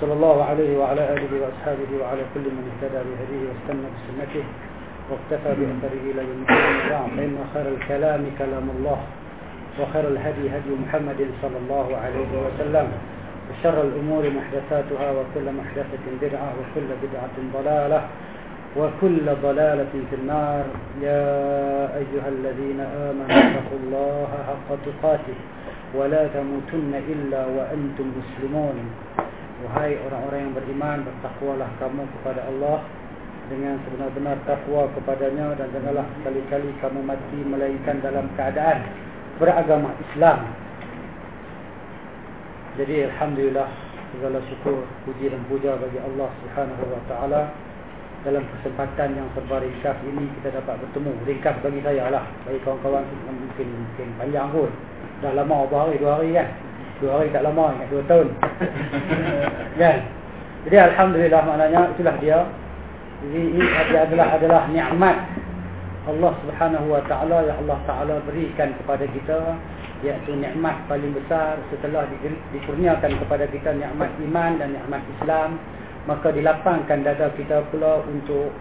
صلى الله عليه وعلى آله وأصحابه وعلى كل من اهتدى بهديه واستنى بسنته واقتفى بأثره إلى يوم الدين فإن خير الكلام كلام الله وخير الهدي هدي محمد صلى الله عليه وسلم وشر الأمور محدثاتها وكل محدثة بدعة وكل بدعة ضلالة وكل ضلالة في النار. يا أيها الذين آمنوا اتقوا الله حق تقاته ولا تموتن إلا وأنتم مسلمون. Wahai orang-orang yang beriman Bertakwalah kamu kepada Allah Dengan sebenar-benar takwa kepadanya Dan janganlah sekali-kali kamu mati Melainkan dalam keadaan Beragama Islam. Jadi Alhamdulillah Segala syukur, puji dan puja bagi Allah Subhanahu wa ta'ala. Dalam kesempatan yang serba ringkas ini Kita dapat bertemu. Ringkas bagi saya lah. Bagi kawan-kawan mungkin, mungkin panjang pun. Dah lama berapa hari, dua hari kan Dua hari tak lama, ingat dua tahun. Kan? Jadi Alhamdulillah maknanya itulah dia. Jadi ini adalah adalah ni'mat Allah subhanahu wa ta'ala Yang Allah ta'ala berikan kepada kita Iaitu ni'mat paling besar Setelah di, dikurniakan kepada kita Ni'mat iman dan ni'mat Islam. Maka dilapangkan dada kita pula Untuk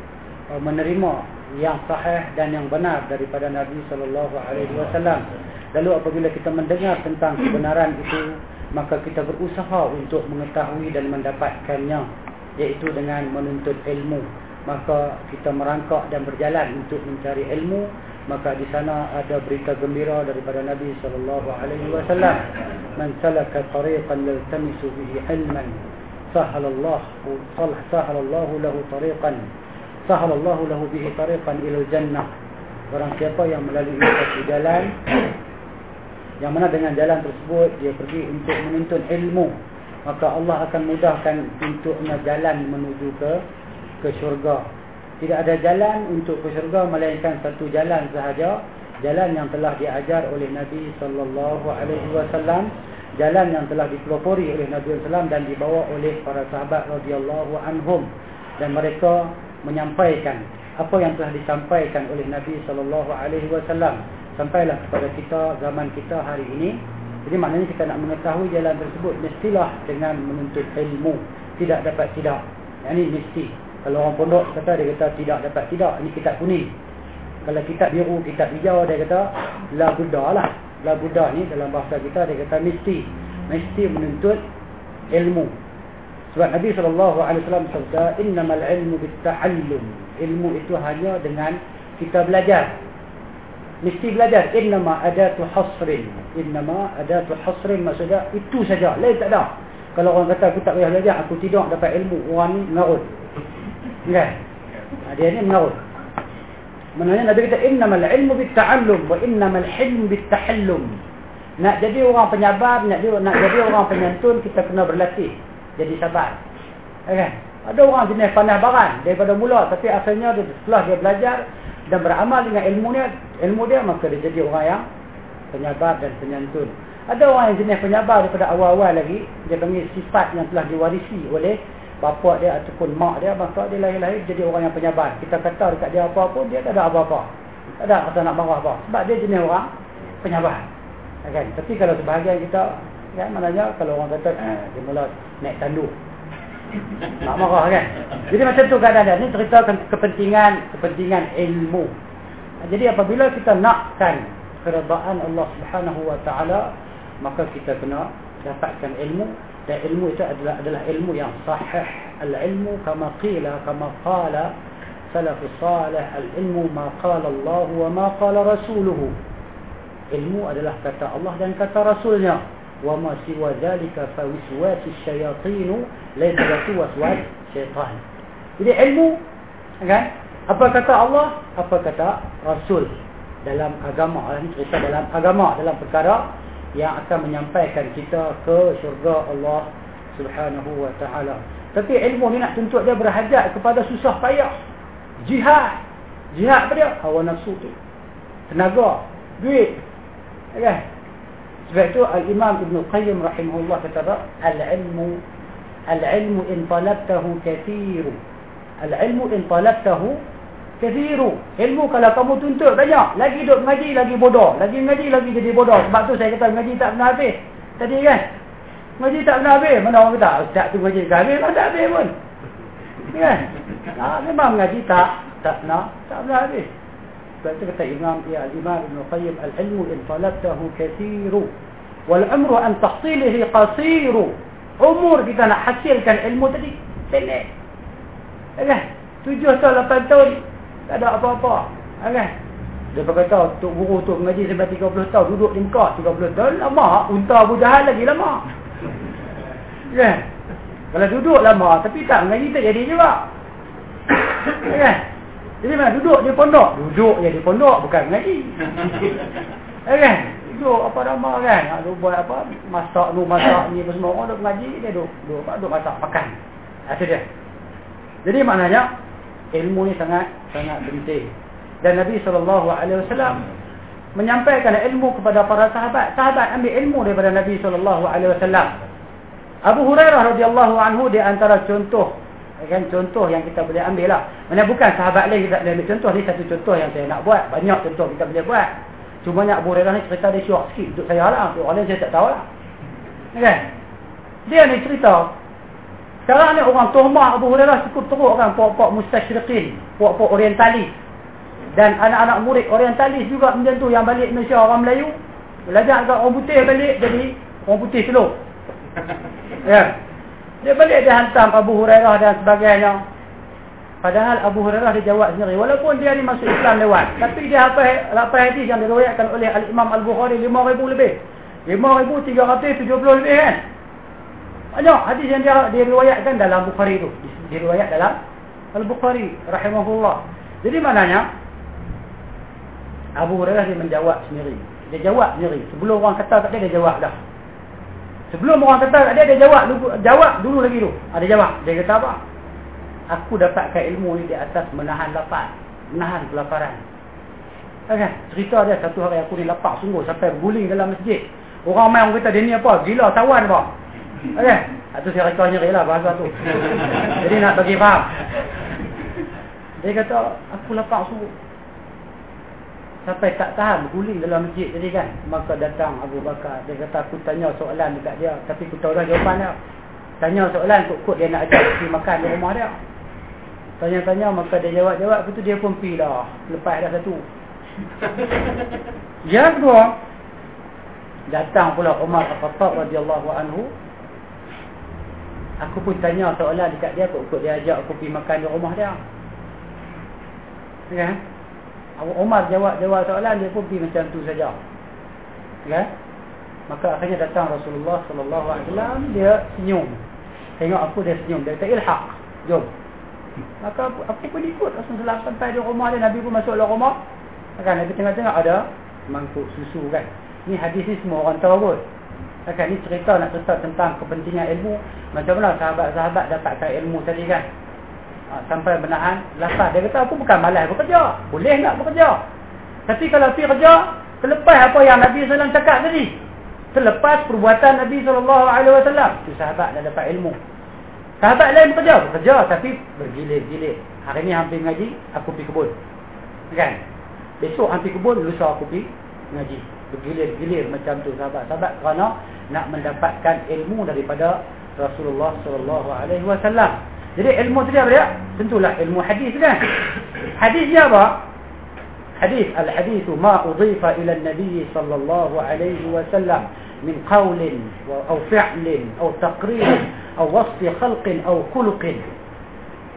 uh, menerima Yang sahih dan yang benar Daripada Nabi SAW Lalu apabila kita mendengar tentang kebenaran itu Maka kita berusaha untuk mengetahui dan mendapatkannya Iaitu dengan menuntut ilmu. Maka kita merangkak dan berjalan untuk mencari ilmu Maka di sana ada berita gembira daripada Nabi SAW Man salaka tariqan laltamisu bihi ilman Sahalallahu Sahalallahu lahu tariqan Sahalallahu lahu bihi tariqan ilal jannah. Orang siapa yang melalui satu jalan yang mana dengan jalan tersebut dia pergi untuk menuntut ilmu. Maka Allah akan mudahkan untuknya jalan menuju ke ke syurga. Tidak ada jalan untuk ke syurga melainkan satu jalan sahaja. Jalan yang telah diajar oleh Nabi sallallahu alaihi wasallam jalan yang telah dipelopori oleh Nabi sallallahu dan dibawa oleh para sahabat radhiyallahu anhum. Dan mereka menyampaikan apa yang telah disampaikan oleh Nabi sallallahu alaihi wasallam sampailah kepada kita zaman kita hari ini. Jadi maknanya kita nak mengetahui jalan tersebut mestilah dengan menuntut ilmu. Tidak dapat tidak. Yang ini mesti. Kalau orang pondok kata dia kata tidak dapat tidak. Ini kitab kuning. Kalau kitab biru, kitab hijau dia kata la buddha lah. La buddha ni dalam bahasa kita dia kata mesti. Mesti menuntut ilmu. Sebab Nabi SAW sabda innamal ilmu bitta'allum. Ilmu itu hanya dengan kita belajar mesti belajar. Innama adatu hasrin. Innama adatu hasrin maksudnya itu saja. Lain tak ada. Kalau orang kata aku tak payah belajar aku tidak dapat ilmu. Orang ni mengarut. Kan? Dia ni mengarut. Maknanya Nabi kata innamal ilmu bitta'allum wa innamal hilm bittahallum. Nak jadi orang penyabar nak jadi, nak jadi orang penyantun kita kena berlatih jadi sabar. Kan? Ada orang jenis pandai barang daripada mula tapi asalnya setelah dia belajar dan beramal dengan ilmu dia, ilmu dia maka dia jadi orang yang penyabar dan penyantun. Ada orang yang jenis penyabar daripada awal-awal lagi, dia panggil sifat yang telah diwarisi oleh bapa dia ataupun mak dia, maka dia lahir-lahir jadi orang yang penyabar. Kita kata dekat dia apa pun dia tak ada apa-apa. Tak ada kata nak marah apa. Sebab dia jenis orang penyabar. Kan? Tapi kalau sebahagian kita, kan, maknanya kalau orang kata, eh, dia mula naik tanduk. Nak marah kan? Jadi macam tu keadaan dia. Ini ceritakan kepentingan Kepentingan ilmu. Jadi apabila kita nakkan Keredaan Allah subhanahu wa ta'ala Maka kita kena Dapatkan ilmu. Dan ilmu itu adalah adalah ilmu yang sahih. Al-ilmu kama qila Kama qala Salafus salih. Al-ilmu ma qala Allah Wa ma qala rasuluhu. Ilmu adalah kata Allah dan kata Rasulnya وما سوى ذلك فوسواس الشياطين ليس وسواس syaitan. Jadi ilmu kan? Apa kata Allah, apa kata Rasul dalam agama ini cerita dalam agama dalam perkara yang akan menyampaikan kita ke syurga Allah Subhanahu wa taala. Tapi ilmu ni nak tuntut dia berhajat kepada susah payah. Jihad. Jihad apa dia? Hawa nafsu tu. Tenaga. Duit. Okay. Sebab itu Al-Imam Ibn Qayyim rahimahullah kata Al-ilmu Al-ilmu in talabtahu kathiru. Al-ilmu in talabtahu kathiru. Ilmu kalau kamu tuntut banyak Lagi duduk mengaji lagi bodoh. Lagi mengaji lagi jadi bodoh. Sebab tu saya kata mengaji tak pernah habis. Tadi kan? Mengaji tak pernah habis. Mana orang kata Ustaz tu mengaji tak habis tak habis pun? Kan? Ha, Memang mengaji tak Tak pernah Tak pernah habis ya Imam Ibn Qayyim al-ilmu in talabtahu kathiru wal umru an tahsilihi qasiru. Umur kita nak hasilkan ilmu tadi pendek. Kan? 7 tahun 8 tahun tak ada apa-apa. Kan? Dia berkata tok guru tu mengaji sampai 30 tahun duduk di Mekah 30 tahun lama unta Abu Jahal lagi lama. Kan? Kalau duduk lama tapi tak mengaji tak jadi juga. Kan? Jadi mana duduk di pondok? Duduk je di pondok bukan mengaji. eh kan? Duduk apa nama kan? Nak buat apa? Masak tu, masak ni semua orang duduk mengaji, dia duduk, duduk, duduk, duduk masak makan. Itu dia. Jadi maknanya ilmu ni sangat sangat penting. Dan Nabi SAW menyampaikan ilmu kepada para sahabat. Sahabat ambil ilmu daripada Nabi SAW. Abu Hurairah radhiyallahu anhu di antara contoh kan? Contoh yang kita boleh ambil lah. Mana bukan sahabat lain kita boleh ambil. Contoh ni satu contoh yang saya nak buat. Banyak contoh kita boleh buat. Cuma nak Abu Hurairah ni cerita dia syok sikit. Untuk saya lah. Untuk orang lain saya tak tahu lah. Kan? Dia ni cerita. Sekarang ni orang tuhmah Abu Hurairah cukup teruk kan. Puak-puak mustasyriqin puak-puak orientalis. Dan anak-anak murid orientalis juga macam tu yang balik Malaysia orang Melayu. Belajar agak orang putih balik jadi orang putih telur ya dia balik dia hantam Abu Hurairah dan sebagainya. Padahal Abu Hurairah dia jawab sendiri. Walaupun dia ni masuk Islam lewat. Tapi dia apa apa hadis yang diriwayatkan oleh Al-Imam Al-Bukhari 5,000 lebih. 5,370 lebih kan. Banyak hadis yang dia diriwayatkan dalam Bukhari itu. Diriwayat dalam Al-Bukhari rahimahullah. Jadi maknanya Abu Hurairah dia menjawab sendiri. Dia jawab sendiri. Sebelum orang kata kat dia, dia jawab dah. Sebelum orang kata dia, dia jawab dulu, jawab dulu lagi tu. Ada jawab. Dia kata apa? Aku dapatkan ilmu ni di atas menahan lapar. Menahan kelaparan. Okay. Cerita dia satu hari aku ni lapar sungguh sampai berguling dalam masjid. Orang main orang kata dia ni apa? Gila tawan apa? Okay. Itu saya reka nyeri lah bahasa tu. Jadi nak bagi faham. Dia kata, aku lapar sungguh sampai tak tahan berguling dalam masjid tadi kan. Maka datang Abu Bakar. Dia kata aku tanya soalan dekat dia. Tapi aku tahu dah jawapan dia tanya soalan kok-kok dia nak ajak pergi makan di rumah dia. Tanya-tanya maka dia jawab-jawab. Betul dia pun pergi dah. Lepas dah satu. Yang kedua datang pula Umar Al-Khattab radhiyallahu anhu. Aku pun tanya soalan dekat dia kok-kok dia ajak aku pergi makan di rumah dia. Kan Abu Umar jawab-jawab soalan dia pun pergi macam tu saja. Ya. Maka akhirnya datang Rasulullah sallallahu alaihi wasallam dia senyum. Tengok aku dia senyum dia kata ilhaq. Jom. Maka aku, aku pun ikut Rasulullah sampai di rumah dia Nabi pun masuk dalam rumah. Kan Nabi tengah-tengah ada mangkuk susu kan. Ni hadis ni semua orang tahu pun. Kan ni cerita nak cerita tentang kepentingan ilmu. Macam mana sahabat-sahabat dapatkan ilmu tadi kan ha, sampai menahan lapar. Dia kata aku bukan malas bekerja. Boleh nak bekerja. Tapi kalau pergi kerja, terlepas apa yang Nabi SAW cakap tadi. Terlepas perbuatan Nabi SAW. Itu sahabat dah dapat ilmu. Sahabat lain bekerja. Bekerja tapi bergilir-gilir. Hari ni hampir ngaji, aku pergi kebun. Kan? Besok hampir kebun, lusa aku pergi ngaji. Bergilir-gilir macam tu sahabat-sahabat. Kerana nak mendapatkan ilmu daripada Rasulullah SAW. Jadi ilmu tadi apa dia? Tentulah ilmu hadis kan. Hadis dia apa? Hadis al-hadis ma udhifa ila an-nabi sallallahu alaihi wasallam min qawl atau fi'l atau taqrir atau wasf khalq atau khuluq.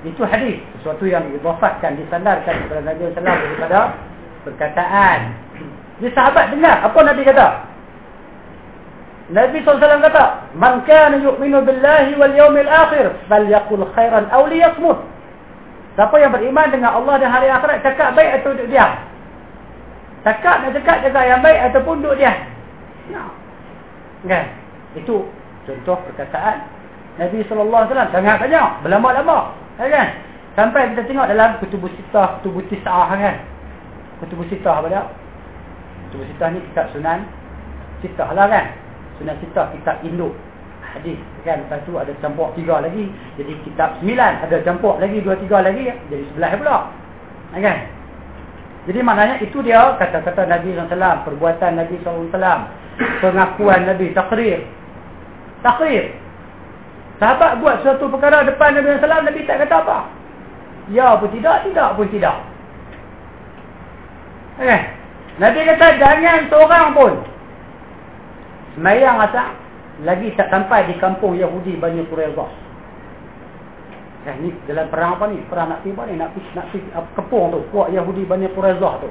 Itu hadis, sesuatu yang dibafatkan disandarkan kepada Nabi sallallahu alaihi wasallam daripada perkataan. Jadi sahabat dengar apa Nabi kata? Nabi SAW kata, "Man kana yu'minu billahi wal yawmil akhir, falyaqul khairan aw liyasmut." Siapa yang beriman dengan Allah dan hari akhirat, cakap baik atau duduk diam. Cakap nak cakap cakap yang baik ataupun duduk diam. Nah. Kan? Itu contoh perkataan Nabi SAW sangat banyak. Berlama-lama. Kan? Sampai kita tengok dalam kutubus sitah, kutubus tis'ah kan. Kutubus sitah apa dia? Kutubus sitah ni kitab sunan. Sitah lah kan. Sunan sitah kitab induk. Hadis kan. Lepas tu ada campur tiga lagi. Jadi kitab sembilan. Ada campur lagi dua tiga lagi. Jadi sebelah pula. Kan? Jadi maknanya itu dia kata-kata Nabi SAW. Perbuatan Nabi SAW. Pengakuan Nabi. Takrir. Takrir. Sahabat buat suatu perkara depan Nabi SAW. Nabi tak kata apa. Ya pun tidak, tidak pun tidak. Eh, Nabi kata jangan seorang pun semayang asal lagi tak sampai di kampung Yahudi Bani Quraizah. Eh, ni dalam perang apa ni? Perang nak tiba ni, nak pergi nak pergi kepung tu, kuat Yahudi Bani Quraizah tu.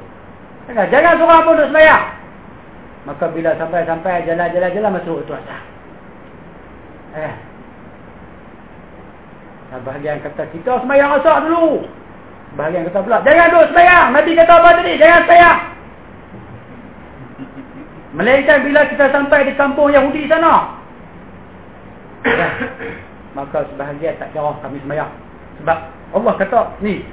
Eh, jangan seorang pun duduk semayang. Maka bila sampai-sampai jalan-jalan-jalan masuk itu asal. Eh, Bahagian kata kita semayang asal dulu. Bahagian kata pula jangan duduk semayang. Nabi kata apa tadi? Jangan semayang. Melainkan bila kita sampai di kampung Yahudi sana. Ya. Maka sebahagian tak kira kami semayang. Sebab Allah kata ni.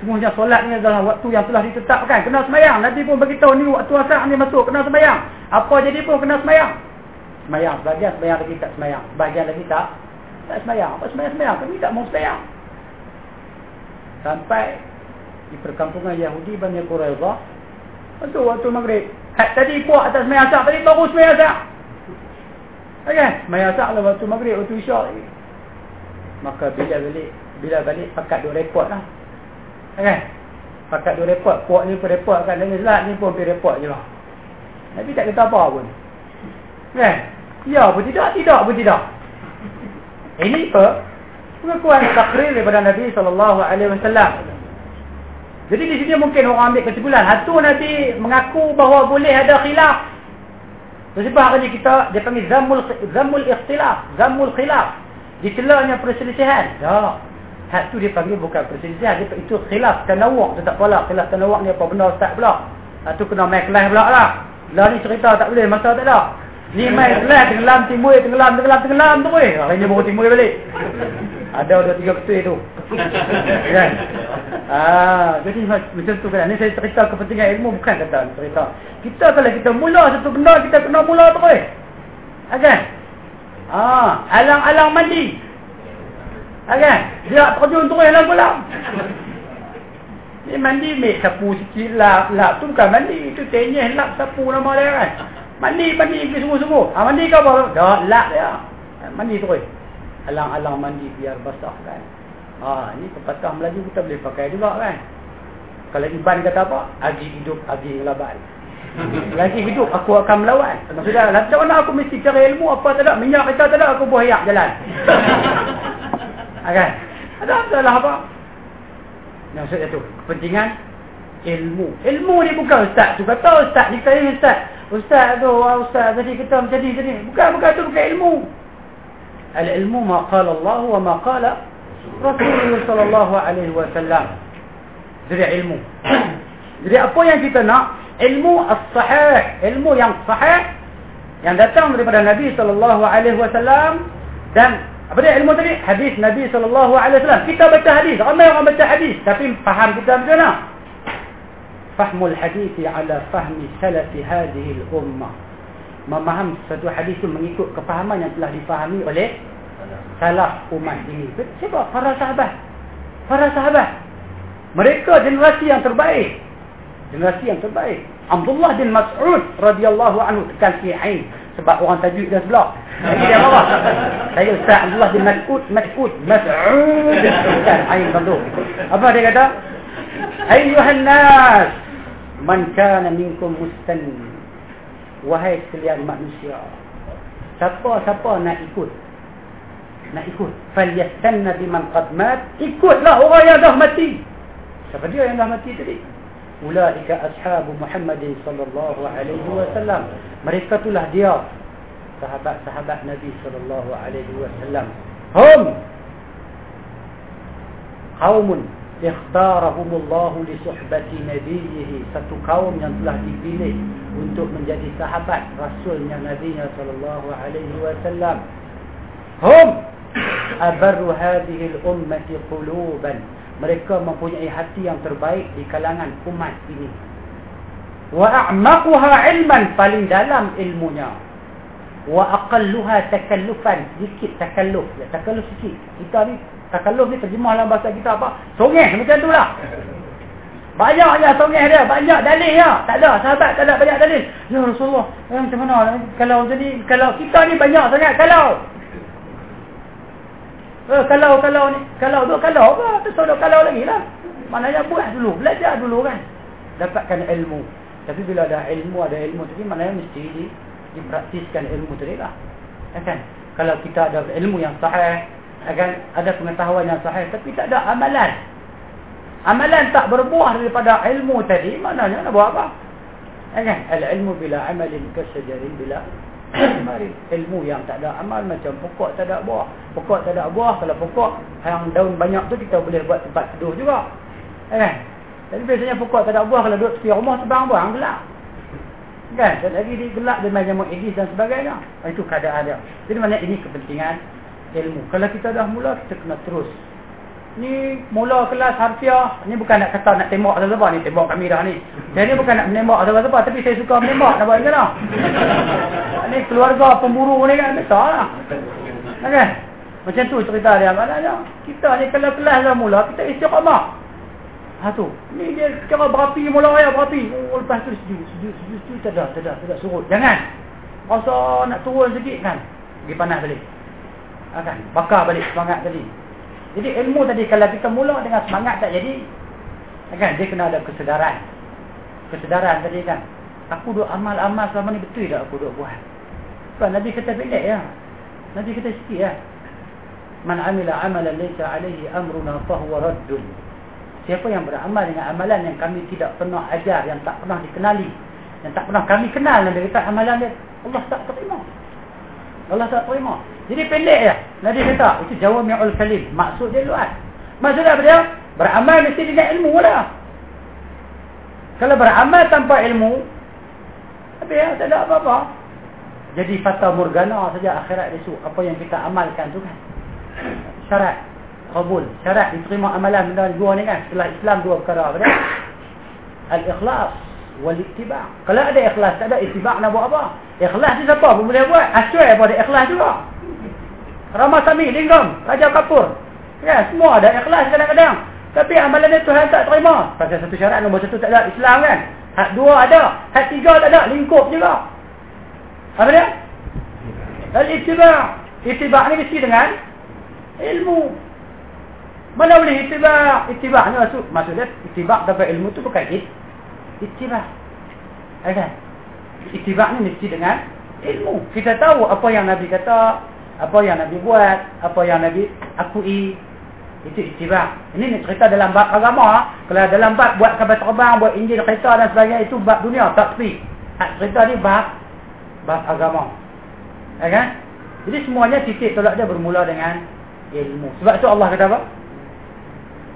Semuanya solat ni adalah waktu yang telah ditetapkan. Kena semayang. Nabi pun beritahu ni waktu asal ni masuk. Kena semayang. Apa jadi pun kena semayang. Semayang. Sebahagian semayang lagi tak semayang. Sebahagian lagi tak tak semayang. Apa semayang-semayang? Kami tak mau semayang. Sampai di perkampungan Yahudi Bani Quraizah. Waktu waktu maghrib. Had tadi puak atas semayang asak. Tadi baru semayang asak. Okay. Semayang asak lah waktu maghrib. Waktu isyak lagi. Maka bila balik. Bila balik pakat dua report lah. Okay. Pakat dua report. Puak ni pun report kan. Dan ni pun pergi report je lah. Nabi tak kata apa pun. Okay. Ya pun tidak. Tidak pun tidak. Ini apa? Pengakuan takrir daripada Nabi SAW. Jadi di sini mungkin orang ambil kesimpulan. Satu Nabi mengaku bahawa boleh ada khilaf. Sebab ini kita, dia panggil zamul, zamul ikhtilaf. Zamul khilaf. Dicelanya perselisihan. Tak. Hak tu dia panggil bukan perselisihan. Dia, itu khilaf tanawak. Tu tak pula. Khilaf tanawak ni apa benda Ustaz pula. Hak tu kena main kelas pula lah. Lah ni cerita tak boleh. Masa tak ada. Ni main kelas tenggelam timur, tenggelam, tenggelam, tenggelam tu weh. Hari ni baru timur balik. Ada dua tiga ketua tu. kan? Ah, jadi macam tu kan. Ni saya cerita kepentingan ilmu bukan kata cerita. Kita kalau kita mula satu benda, kita kena mula tu weh. Kan? Ah, alang-alang mandi. Kan? Dia terjun tu dalam kolam. Ni mandi mek sapu sikit lap, lap tu bukan mandi, itu tenyeh lap sapu nama dia kan. Mandi, mandi pergi sungguh-sungguh. Ha, mandi kau apa? Dah, lak dia. Mandi terus. Alang-alang mandi biar basah kan. Ha, ni pepatah Melayu kita boleh pakai juga kan. Kalau Iban kata apa? Agi hidup, agi ngelaban. Lagi hidup, aku akan melawan. Maksudnya, macam mana aku mesti cari ilmu? Apa tak ada? Minyak kita tak ada, aku buah jalan. ha, kan? Ada salah apa? Maksudnya tu, kepentingan ilmu. Ilmu ni bukan ustaz tu. Kata ustaz ni kata ustaz. Ustaz tu, ustaz tadi kita macam ni, macam ni. Bukan, bukan tu, bukan ilmu. Al-ilmu ma qala Allah wa ma qala Rasulullah sallallahu alaihi wasallam. Jadi ilmu. Jadi apa yang kita nak? Ilmu as-sahih. Ilmu yang sahih. Yang datang daripada Nabi sallallahu alaihi wasallam. Dan apa dia ilmu tadi? Hadis Nabi sallallahu alaihi wasallam. Kita baca hadis. Ramai orang baca hadis. Tapi faham kita macam mana? fahmul hadis ala fahmi salaf hadhihi al-ummah memaham satu hadis itu mengikut kefahaman yang telah difahami oleh salaf umat ini. Sebab para sahabat. Para sahabat. Mereka generasi yang terbaik. Generasi yang terbaik. Abdullah bin Mas'ud radhiyallahu anhu tekan sihain sebab orang tajuk dia sebelah. Jadi dia marah saya Ustaz Abdullah bin Mas'ud Mas'ud Mas'ud. Tekan ain tentu apa dia kata? Ayuhan nas. Man kana minkum mustan Wahai sekalian manusia. Siapa-siapa nak ikut Nak ikut. Falyastanna biman qad mat. Ikutlah orang yang dah mati. Siapa dia yang dah mati tadi? Ulaika ashabu Muhammad sallallahu alaihi wasallam. Mereka itulah dia. Sahabat-sahabat Nabi sallallahu alaihi wasallam. Hum! Qaumun ikhtarahumullahu li suhbati nabiyhi satu kaum yang telah dipilih untuk menjadi sahabat rasulnya nabinya sallallahu alaihi wasallam. Hum abarru hadhihi al-ummati quluban. Mereka mempunyai hati yang terbaik di kalangan umat ini. Wa a'maquha ilman paling dalam ilmunya. Wa aqalluha takallufan sedikit takalluf. Ya takalluf sikit. Kita ni takalluf ni terjemah dalam bahasa kita apa? Songeh macam tu lah. Banyaknya songeh dia banyak dalil ya. Tak ada sahabat tak ada banyak dalil. Ya Rasulullah eh, macam mana? Kalau jadi kalau kita ni banyak sangat kalau eh, kalau kalau ni kalau tu kalau apa tu sudah kalau lagi lah maknanya buat dulu belajar dulu kan dapatkan ilmu tapi bila ada ilmu ada ilmu tadi maknanya mesti di dipraktiskan ilmu tadi lah. Ya kan? Kalau kita ada ilmu yang sahih, akan ada pengetahuan yang sahih tapi tak ada amalan. Amalan tak berbuah daripada ilmu tadi, maknanya nak buat apa? Ya kan? Al-ilmu bila amalin kasajarin bila mari ilmu yang tak ada amal macam pokok tak ada buah. Pokok tak ada buah, kalau pokok yang daun banyak tu kita boleh buat tempat teduh juga. Kan? Tapi biasanya pokok tak ada buah kalau duduk tepi rumah sebang-bang gelap. Kan? Dan lagi dia gelap dia main jamu edis dan sebagainya. Ah, itu keadaan dia. Jadi mana ini kepentingan ilmu. Kalau kita dah mula, kita kena terus. Ni mula kelas harfiah. Ni bukan nak kata nak tembak siapa-siapa. Ni tembak kami dah ni. Jadi ni bukan nak menembak siapa-siapa. Tapi saya suka menembak. Nak buat macam mana? Ni keluarga pemburu ni kan. Besar lah. Okay? Macam tu cerita dia. Maknanya kita ni kalau kelas dah mula, kita istiqamah. Ha tu. Ni dia kira berapi mula raya berapi. Oh lepas tu sejuk, sejuk, sejuk, sejuk tak ada, tak ada, tak ada surut. Jangan. Rasa nak turun sikit kan. Pergi panas balik. Ha kan? Bakar balik semangat tadi. Jadi ilmu tadi kalau kita mula dengan semangat tak jadi kan dia kena ada kesedaran. Kesedaran tadi kan. Aku duk amal-amal selama ni betul tak aku duk buat? Kan Nabi kata pendek ya. Nabi kata sikit ya. Man amila amalan laysa alaihi amruna fahuwa raddun. Siapa yang beramal dengan amalan yang kami tidak pernah ajar, yang tak pernah dikenali, yang tak pernah kami kenal Nabi kata amalan dia, Allah tak terima. Allah tak terima. Jadi pendek ya. Nabi kata, itu jawab mi'ul kalim. Maksud dia luas. Maksud apa dia? Beramal mesti dengan ilmu lah. Kalau beramal tanpa ilmu, tapi ya, tak ada apa-apa. Jadi fata morgana saja akhirat esok. Apa yang kita amalkan tu kan. Syarat kabul syarat diterima amalan benda dua ni kan setelah Islam dua perkara apa dia al-ikhlas wal ittiba kalau ada ikhlas tak ada ittiba nak buat apa ikhlas ni siapa pun boleh buat asyik apa ada ikhlas juga Ramasami Linggam Raja Kapur ya semua ada ikhlas kadang-kadang tapi amalan ni Tuhan tak terima pasal satu syarat nombor satu tak ada Islam kan hak dua ada hak tiga tak ada lingkup juga apa dia al-ittiba ittiba ni mesti dengan ilmu mana boleh itibak? Itibak ni maksud, maksudnya itibak dapat ilmu tu bukan it. Itibak. Ada. Itibak ni mesti dengan ilmu. Kita tahu apa yang Nabi kata, apa yang Nabi buat, apa yang Nabi akui. Itu itibak. Ini ni cerita dalam bab agama. Kalau dalam bab buat kabar terbang, buat injil, kereta dan sebagainya, itu bab dunia. Tak sepi. Cerita ni bab bab agama. Ya kan? Jadi semuanya titik tolak dia bermula dengan ilmu. Sebab tu Allah kata apa?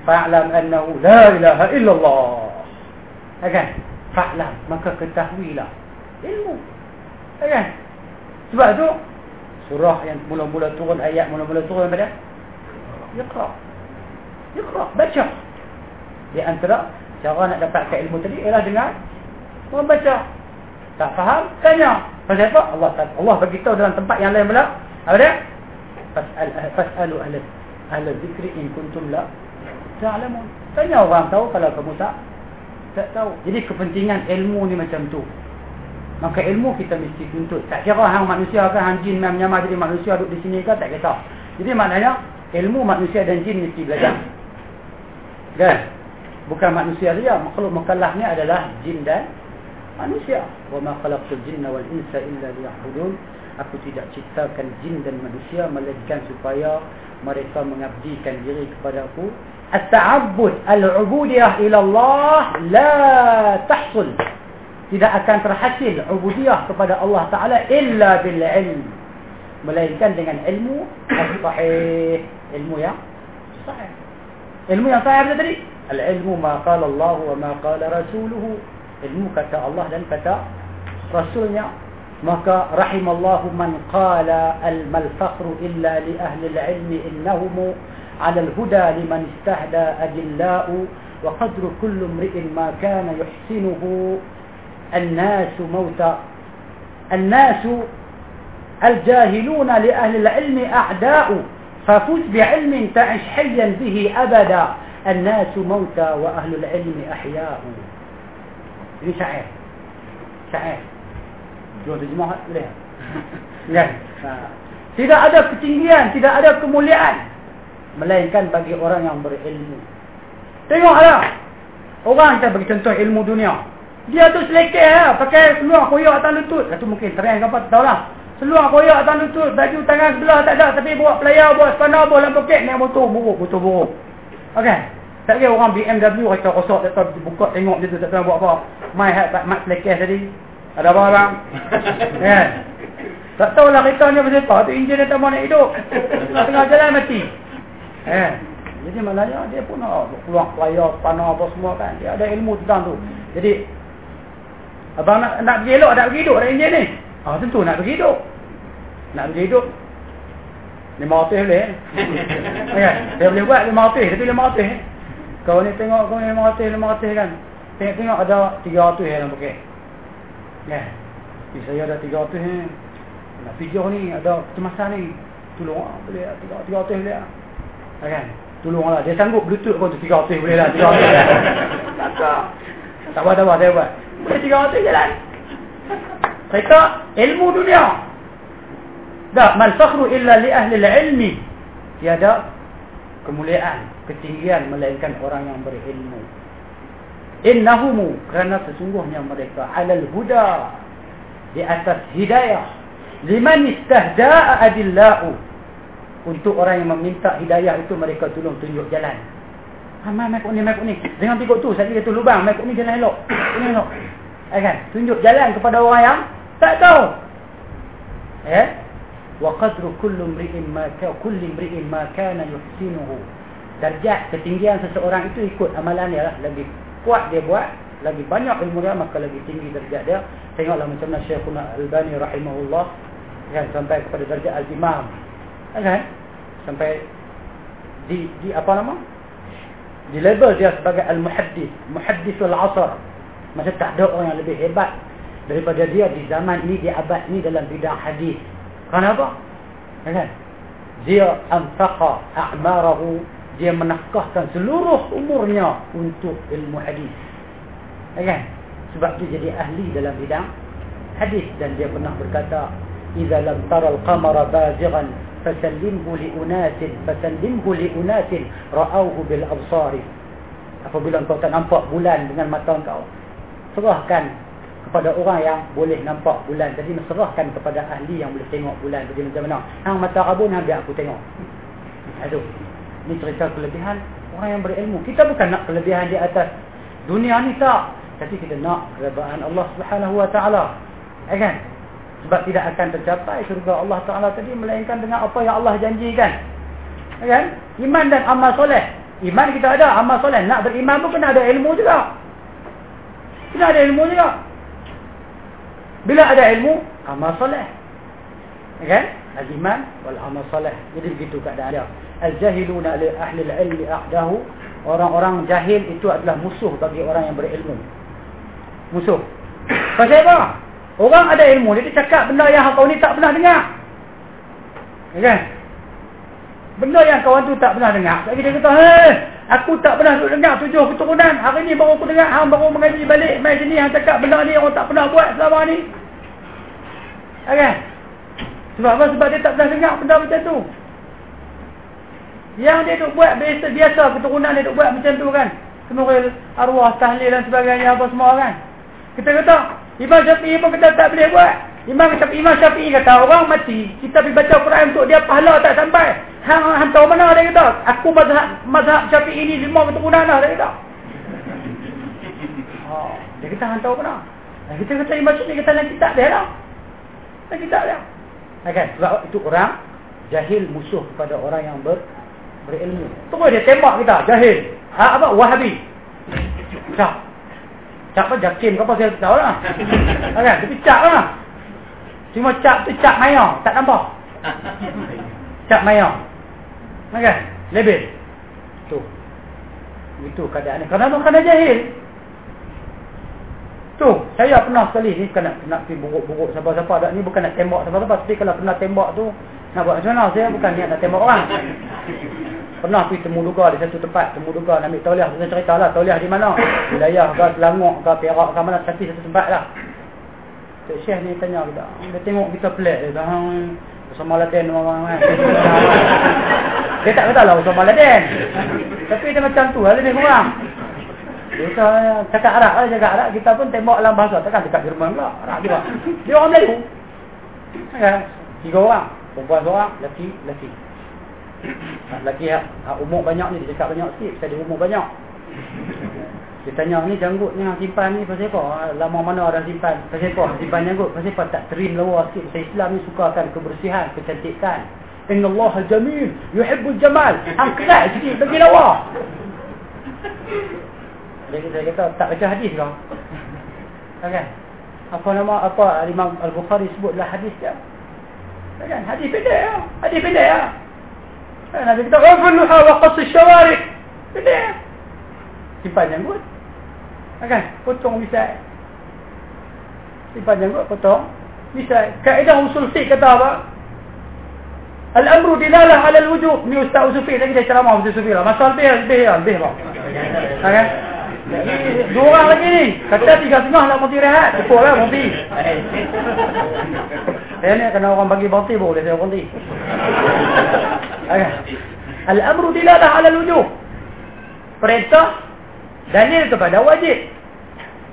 fa'lam annahu la ilaha illallah. Kan? Fa'lam, maka ketahuilah ilmu. Kan? Sebab tu surah yang mula-mula turun ayat mula-mula turun pada Iqra. Iqra, baca. Di antara cara nak dapatkan ilmu tadi ialah dengan membaca. Tak faham? Tanya. Pasal apa? Allah Allah bagi tahu dalam tempat yang lain pula. Apa dia? Fas'al fas'alu ahli ahli dzikri in kuntum la ta'lamun. Tanya orang tahu kalau kamu tak tak tahu. Jadi kepentingan ilmu ni macam tu. Maka ilmu kita mesti tuntut. Tak kira hang manusia ke hang jin memang menyamar jadi manusia duduk di sini ke tak kisah. Jadi maknanya ilmu manusia dan jin mesti belajar. Kan? Bukan manusia saja, makhluk mukallaf ni adalah jin dan manusia. Khalaqtul jinna wal insa illa liya'budun. Aku tidak ciptakan jin dan manusia melainkan supaya mereka mengabdikan diri kepada aku At-ta'abbud al-ubudiyah ila Allah la tahsul. Tidak akan terhasil ubudiyah kepada Allah Taala illa bil ilm. Melainkan dengan ilmu yang sahih, ilmu yang sahih. Ilmu yang sahih apa tadi? Al-ilmu ma qala Allah wa ma qala rasuluhu. Ilmu kata Allah dan kata rasulnya. maka rahimallahu man qala al mal fakhru illa li ahli al ilmi innahum ala al huda liman istahda adillau wa qadru kullu imri'in ma kana yuhsinuhu الناس موتى الناس الجاهلون لأهل العلم أعداء ففوت بعلم تعش حيا به أبدا الناس موتى وأهل العلم أحياء يعني شعير شعير جوز جماعة لها لها tidak ada ketinggian, tidak ada kemuliaan. Melainkan bagi orang yang berilmu. Tengoklah. Orang kita bagi contoh ilmu dunia. Dia tu selekeh lah pakai seluar koyak atas lutut itu mungkin terang apa tahu lah seluar koyak atas lutut baju tangan sebelah tak ada tapi buat pelayar buat sepanah buat dalam poket naik motor buruk motor buruk ok tak kira orang BMW kereta rosak tak tahu buka tengok dia tu tak tahu buat apa. Mai hat mat selekeh tadi. Ada apa bang? Ya. Tak tahu lah kereta ni pasal apa. Tu enjin dia tak mau nak hidup. Tengah jalan mati. Eh. Jadi maknanya dia pun nak keluar layar panah apa semua kan. Dia ada ilmu tentang tu. Jadi abang nak nak pergi elok nak pergi hidup ada enjin ni. Ah tentu nak pergi hidup. Nak pergi hidup. Lima ratus boleh. Ya, dia boleh buat lima ratus tapi lima ratus eh. Kau ni tengok kau ni 500 500 kan. Tengok-tengok ada 300 dalam poket. Ya. Ni saya ada 300 ni. Nak pijuh ni ada kecemasan ni. Tolong ah boleh 300 300 boleh ah. Kan? Tolonglah dia sanggup bluetooth pun 300 boleh lah 300. tak apa tak apa saya buat. Boleh 300 jalan. Saya ilmu dunia. Dah mal fakhru illa li ahli al-ilmi. Tiada kemuliaan ketinggian melainkan orang yang berilmu. Innahumu kerana sesungguhnya mereka alal huda di atas hidayah. Liman istahda'a adillahu. Untuk orang yang meminta hidayah itu mereka tolong tunjuk jalan. Ha, mai ni mai ni. Jangan tengok tu, saya tu lubang, mai ni jalan elok. Ini elok. Eh kan? Tunjuk jalan kepada orang yang tak tahu. Eh? Wa qadru kullu imri'in ma ka kulli imri'in ma kana yuhsinuhu darjat ketinggian seseorang itu ikut amalan dia lah. Lagi kuat dia buat, lagi banyak ilmu dia, maka lagi tinggi darjat dia. Tengoklah macam mana Syekhuna Albani rahimahullah kan, sampai kepada darjat Al-Imam. Kan? Sampai di, di apa nama? Di label dia sebagai Al-Muhaddis. Muhaddis Al-Asr. Macam tak ada orang yang lebih hebat daripada dia di zaman ini, di abad ini dalam bidang hadis. Kenapa? Kan? Dia anfaqa a'marahu dia menafkahkan seluruh umurnya untuk ilmu hadis. Ya kan? Sebab dia jadi ahli dalam bidang hadis dan dia pernah berkata, "Idza lam tara al-qamara bazighan fasallimhu li unasin ra'awhu bil absar." Apabila kau tak nampak bulan dengan mata kau, serahkan kepada orang yang boleh nampak bulan. Jadi serahkan kepada ahli yang boleh tengok bulan. Jadi macam mana? Hang mata rabun hang biar aku tengok. Aduh. Ini cerita kelebihan orang yang berilmu. Kita bukan nak kelebihan di atas dunia ni tak. Tapi kita nak kerebaan Allah subhanahu wa ta'ala. Ya kan? Sebab tidak akan tercapai surga Allah ta'ala tadi. Melainkan dengan apa yang Allah janjikan. Ya kan? Iman dan amal soleh. Iman kita ada, amal soleh. Nak beriman pun kena ada ilmu juga. Kena ada ilmu juga. Bila ada ilmu, amal soleh. Ya kan? Al-iman wal-amal soleh. Jadi begitu keadaan dia al-jahiluna li ahli al-ilmi ahdahu orang-orang jahil itu adalah musuh bagi orang yang berilmu musuh pasal apa orang ada ilmu dia cakap benda yang kau ni tak pernah dengar. Kan benda yang kawan tu tak pernah dengar. Lagi dia kata hei aku tak pernah dengar tujuh keturunan. Hari ni baru aku dengar hang baru mengaji balik. Mai sini hang cakap benda ni orang tak pernah buat selama ni. Kan sebab apa? Sebab dia tak pernah dengar benda macam tu. Yang dia duk buat biasa, biasa keturunan dia duk buat macam tu kan. Kenuril arwah, tahlil dan sebagainya apa semua kan. Kita kata, Imam Syafi'i pun kita tak boleh buat. Imam Syafi'i, Imam Syafi'i kata, orang mati, kita pergi baca Quran untuk dia pahala tak sampai. Hang, hang tahu mana dia kata? Aku mazhab, mazhab Syafi'i ni lima keturunan lah dia kata. Oh, dia kata, hang tahu mana? Kita kata, Imam Syafi'i kata, nanti tak dia lah. Nanti tak dia. Okay, sebab itu orang jahil musuh kepada orang yang ber berilmu. Tunggu dia tembak kita, jahil. Ha, apa? Wahabi. Cak. Cak apa? Jakim ke apa? Saya tahu lah. Kan? Tapi cak lah. Cuma cap tu cap maya, tak nampak. cap maya. Okey, lebih. Tu. Itu keadaan ni. Kerana tu kena jahil. Tu, saya pernah sekali ni bukan nak nak pergi buruk-buruk siapa-siapa dak ni bukan nak tembak siapa-siapa tapi kalau pernah tembak tu nak buat macam mana saya bukan niat nak tembak orang. Pernah pergi temu duga di satu tempat, temu duga nak ambil tauliah, saya ceritalah tauliah di mana. Wilayah ke Selangor ke Perak ke mana tapi satu tempat lah. Cik Syekh ni tanya kita, dia tengok kita pelik dia kata, Osama Laden orang kan. dia tak kata lah Osama Laden. Tapi dia macam tu lah lebih kurang. Kita cakap Arab lah, cakap Arab. Kita pun tembak dalam bahasa. Takkan cakap Jerman pula. Arab juga. Dia orang Melayu. Ya. Tiga orang. Perempuan seorang, lelaki, lelaki. Lelaki yang umur banyak ni, dia cakap banyak sikit. Saya dia umur banyak. Dia tanya ni janggut ni simpan ni pasal apa? Lama mana orang simpan? Pasal apa? Simpan janggut. Pasal apa tak terim lawa sikit? Pasal Islam ni sukakan kebersihan, kecantikan. Inna Allah al-jamil, yuhibbul jamal. Angkat sikit bagi lawa. Jadi saya kata tak baca hadis kau. Kan? Apa nama apa Imam Al-Bukhari sebutlah hadis dia. Kan? Hadis pendek ya. Hadis pendek ya. Kan Nabi kata ghafluha wa qas asy-shawarih. Pendek. Simpan janggut. Kan? Potong misai. Simpan janggut potong misai. Kaedah usul fiqh kata apa? Al-amru dilalah 'ala al-wujub. Ni Ustaz Usufi lagi dia ceramah Ustaz Usufi lah. Masal lebih lebih lebih bang. Kan? Dua orang lagi ni. Kata tiga setengah nak berhenti rehat. Cukup lah berhenti. Saya ni kena orang bagi berhenti boleh saya berhenti. Al-amru dilalah ala wujub. Perintah dalil kepada wajib.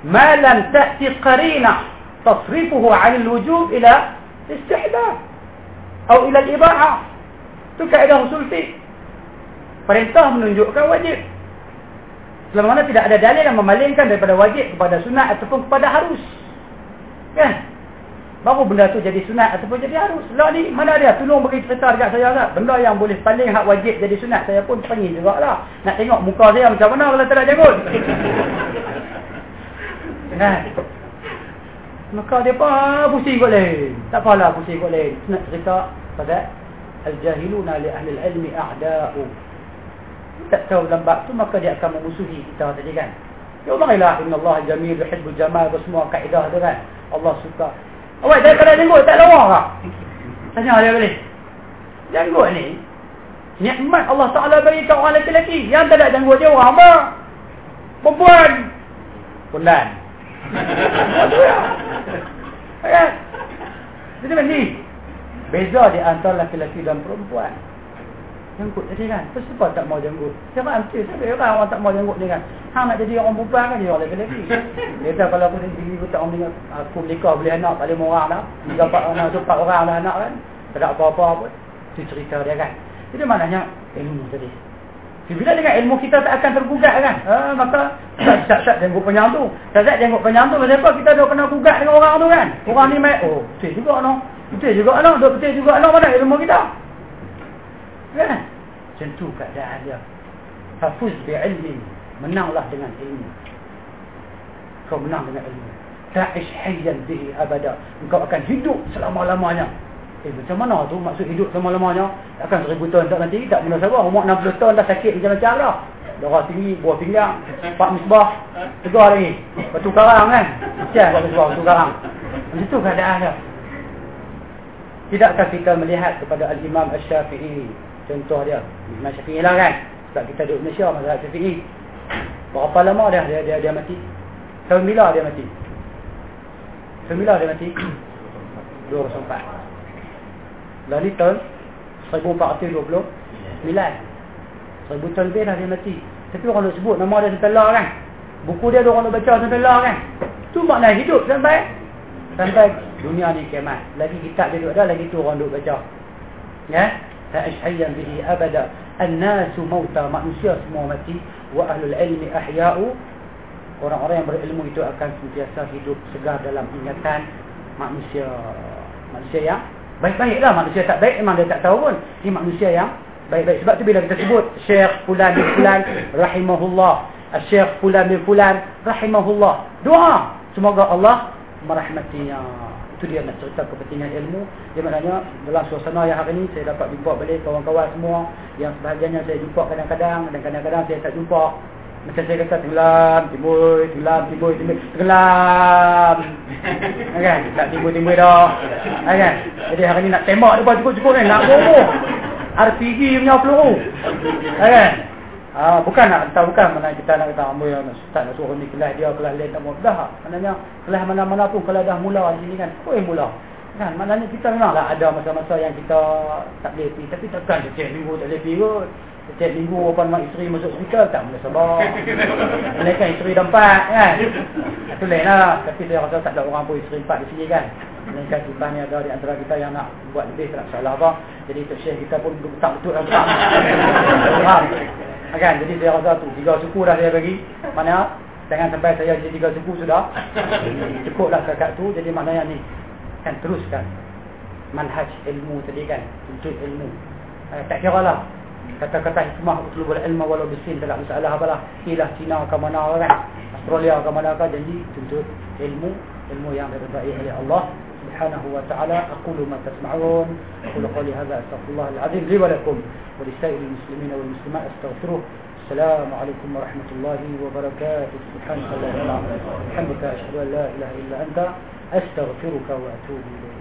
Ma lam ta'ti qarina tasrifuhu 'an al-wujub ila istihbab atau ila al-ibahah. Itu kaedah usul fiqh. Perintah menunjukkan wajib. Selama mana tidak ada dalil yang memalingkan daripada wajib kepada sunat ataupun kepada harus. Kan? Baru benda tu jadi sunat ataupun jadi harus. Lah ni, mana dia? Tolong bagi cerita dekat saya lah. Benda yang boleh paling hak wajib jadi sunat, saya pun panggil juga lah. Nak tengok muka saya macam mana kalau tak ada janggut. Kan? Maka dia pun pusing kot lain. Tak apalah pusing kot lain. Nak cerita pada Al-Jahiluna li ahli al-ilmi a'da'u tak tahu dalam bab tu maka dia akan memusuhi kita tadi kan ya Allah ilah inna Allah jamil yuhibbul jamal semua kaedah tu kan Allah suka awak dah kena jenggot tak lawa tak? Tanya dia boleh jenggot ni? Nikmat Allah Ta'ala bagi kat orang lelaki yang tak ada jenggot dia orang apa? Perempuan. Pundan kan jadi ni beza di antara lelaki dan perempuan janggut tadi kan Kenapa tak mau janggut. Siapa ambil Siapa orang orang tak mau janggut ni kan Hang nak jadi orang perempuan kan Dia orang lelaki Dia kata kalau aku sendiri aku tak orang Aku menikah boleh anak Tak boleh orang dah Tiga empat orang tu empat orang dah anak kan. Tak ada apa-apa pun. Itu cerita dia kan. Jadi maknanya ilmu tadi. Bila dengan ilmu kita tak akan tergugat kan? Ha, Maka Sat-sat janggut penyang tu. Sat-sat janggut penyang tu Kenapa kita dah kena gugat dengan orang tu kan? Orang ni main Oh betul juga no. Betul juga no. Betul juga no Mana ilmu kita Kan? Macam tu keadaan dia. Hafuz bi'ilmi. Menanglah dengan ilmu. Kau menang dengan ilmu. Ta'ish hayyan bihi abada. Engkau akan hidup selama-lamanya. Eh macam mana tu maksud hidup selama-lamanya? Akan seribu tahun tak nanti? Tak mana sabar. Umur 60 tahun dah sakit macam-macam lah. Darah tinggi, buah pinggang. Pak misbah. Tegar lagi. Batu karang kan? Macam pak misbah, batu karang. Macam tu keadaan dia. Tidakkah kita melihat kepada Al-Imam Al-Syafi'i Contoh dia. Imam Syafi'i lah kan? Sebab kita duduk Malaysia Mazhab Syafi'i Berapa lama dah dia, dia, dia mati? Tahun bila dia mati. Tahun bila dia mati. 204 Lalu tahun 1429 1000 tahun lebih dah dia mati. Tapi orang nak sebut nama dia setelah kan? Buku dia orang nak baca setelah kan? Tu makna hidup sampai Sampai dunia ni kiamat. Lagi kitab dia duduk ada Lagi tu orang duduk baca. Ya ta'ashhayyan bihi abada annasu mauta manusia semua mati. Wa ahlul ilmi ahya'u. Orang-orang yang berilmu itu akan sentiasa hidup segar dalam ingatan manusia. Manusia yang baik-baiklah manusia tak baik memang dia tak tahu pun. Ini manusia yang baik-baik. Sebab tu bila kita sebut syekh fulan bin fulan rahimahullah. Syekh fulan bin fulan rahimahullah. Doa. Semoga Allah merahmatinya. Itu dia nak cerita kepentingan ilmu. Dia maknanya dalam suasana yang hari ini saya dapat jumpa balik kawan-kawan semua yang sebahagiannya saya jumpa kadang-kadang dan kadang-kadang saya tak jumpa. Macam saya kata tenggelam, timbul, tenggelam, timbul, timbul, tenggelam. Kan? Tak timbul-timbul dah. Kan? Jadi hari ini nak tembak depan cukup-cukup ni, nak bobo. RPG punya peluru. Kan? Ha, bukan nak tahu bukan mana kita nak kata ambil yang start nak suruh ni kelas dia kelas lain tak mau. Dah maknanya kelas mana-mana pun kalau dah mula di sini kan yang mula. Kan? Maknanya kita memanglah ada masa-masa yang kita tak boleh pergi. Tapi takkan setiap minggu tak boleh pergi kot. Setiap minggu apa nama isteri masuk hospital tak boleh sabar. Mereka isteri dah empat kan? Itu lain lah. Tapi saya rasa tak ada orang pun isteri empat di sini kan? Melainkan kita ni ada di antara kita yang nak buat lebih tak salah apa? Jadi Tok Syekh kita pun betul-betul tak Faham kan? Jadi saya rasa tu tiga suku dah saya bagi. Mana jangan sampai saya jadi tiga suku sudah. Cukuplah kakak tu. Jadi maknanya ni kan teruskan. Manhaj ilmu tadi kan? Tuntut ilmu. Eh, tak kira lah. Kata-kata hikmah utlubul ilmu walau bisin tak masalah apalah ilah Cina ke mana kan? Australia ke mana kan jadi tuntut ilmu. Ilmu yang diridai oleh Allah سبحانه وتعالى. أقول ما تسمعون أقول قولي هذا أستغفر الله العظيم لي ولكم ولسائر المسلمين والمسلمات أستغفروه السلام عليكم ورحمة الله وبركاته. سبحانك اللهم وبحمدك أشهد أن لا إله إلا أنت أستغفرك وأتوب إليك.